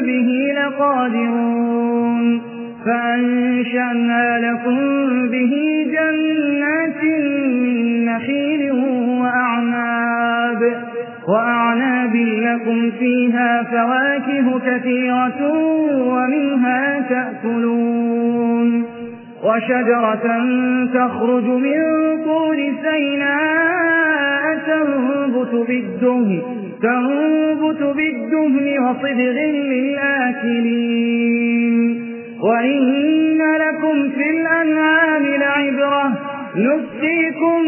به لقادرون. فأنشأنا لكم به جنات من نخيل وأعناب. وأعناب لكم فيها فواكه كثيرة ومنها تأكلون. وشجرة تخرج من طور سيناء تنبت بالدهن. تنبت بالدهن وصدغ للآكلين. وإن لكم في الأنعام لعبرة نسقيكم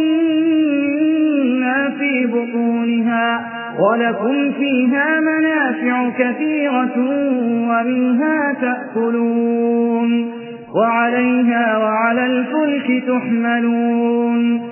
ما في بطونها ولكم فيها منافع كثيرة ومنها تأكلون. وعليها وعلى الفلك تحملون.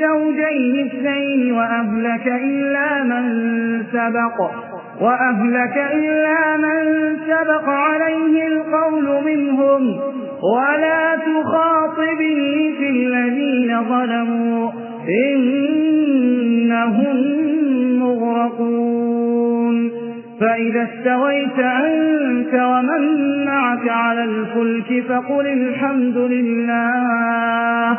زوجين اثنين وأهلك إلا من سبق وأهلك إلا من سبق عليه القول منهم. ولا تخاطبني في الذين ظلموا إنهم مغرقون. فإذا استويت أنت ومن معك على الفلك فقل الحمد لله.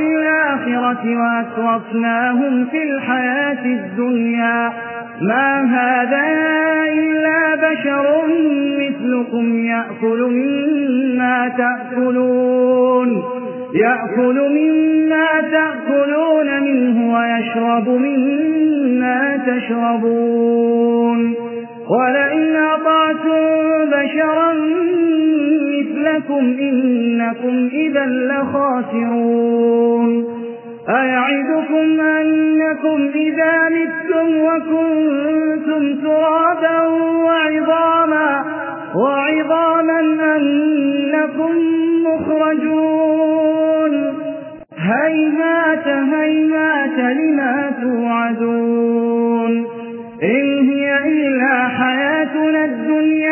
الآخرة وأسرفناهم في الحياة الدنيا. ما هذا إلا بشر مثلكم يأكل مما تأكلون. يأكل مما تأكلون منه ويشرب مما تشربون. ولئن أطعتم بشرا مثلكم إنكم إذا لخاسرون. أيعدكم أنكم إذا متم وكنتم ترابا وعظاما وعظاما أنكم مخرجون. هيهات هيهات لما توعدون. إن هي إلا حياتنا الدنيا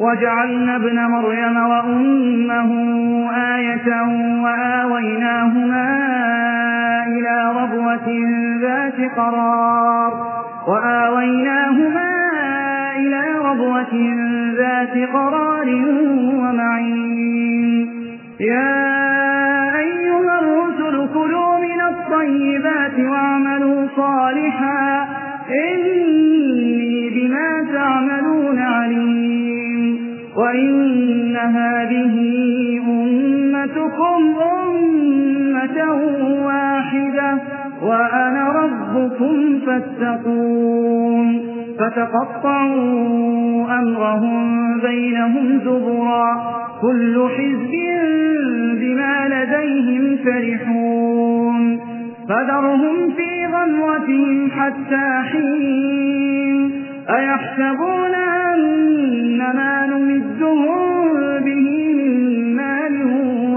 وجعلنا ابن مريم وأمه آية وآويناهما إلى ربوة ذات قرار وآويناهما إلى ربوة ذات قرار ومعين. يا أمتكم أمة واحدة وأنا ربكم فاتقون. فتقطعوا أمرهم بينهم زبرا كل حزب بما لديهم فرحون. فذرهم في غمرتهم حتى حين أيحسبون أن ما نمدهم به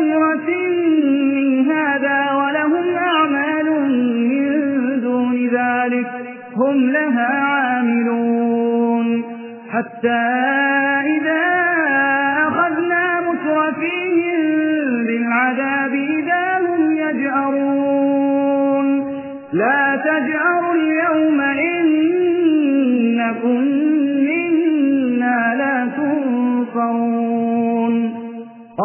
غمرة من هذا ولهم أعمال من دون ذلك هم لها عاملون حتى إذا أخذنا مترفيهم بالعذاب إذا هم يجأرون لا تجأروا اليوم إنكم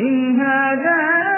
إن هذا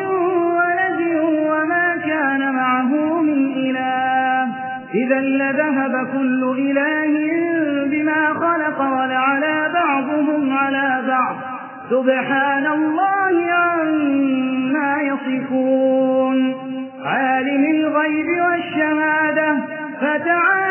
معه من إله. إذا لذهب كل إله بما خلق ولعلى بعضهم على بعض. سبحان الله عما يصفون. عالم الغيب والشهادة. فتعالى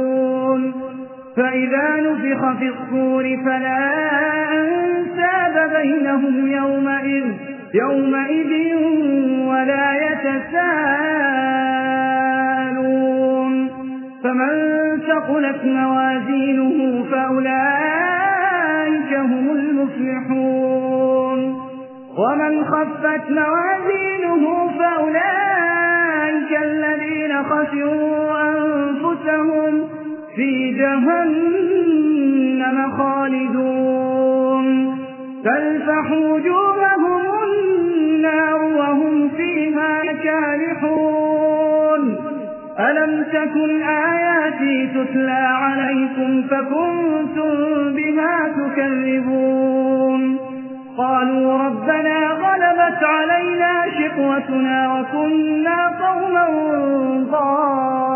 فإذا نفخ في الصور فلا أنساب بينهم يومئذ يومئذ ولا يتساءلون. فمن ثقلت موازينه فأولئك هم المفلحون. ومن خفت موازينه فأولئك الذين خسروا أنفسهم. في جهنم خالدون. تلفح وجوههم النار وهم فيها كالحون ألم تكن آياتي تتلى عليكم فكنتم بها تكذبون. قالوا ربنا غلبت علينا شقوتنا وكنا قوما ضالين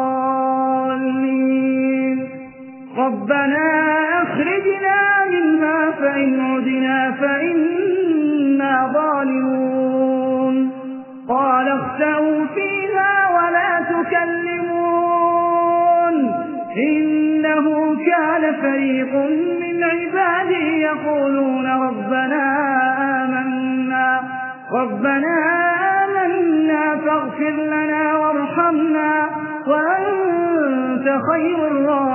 ربنا أخرجنا منها فإن عدنا فإنا ظالمون. قال اختعوا فيها ولا تكلمون. إنه كان فريق من عبادي يقولون ربنا آمنا. ربنا آمنا فاغفر لنا وارحمنا. وأنت خير الراحمين.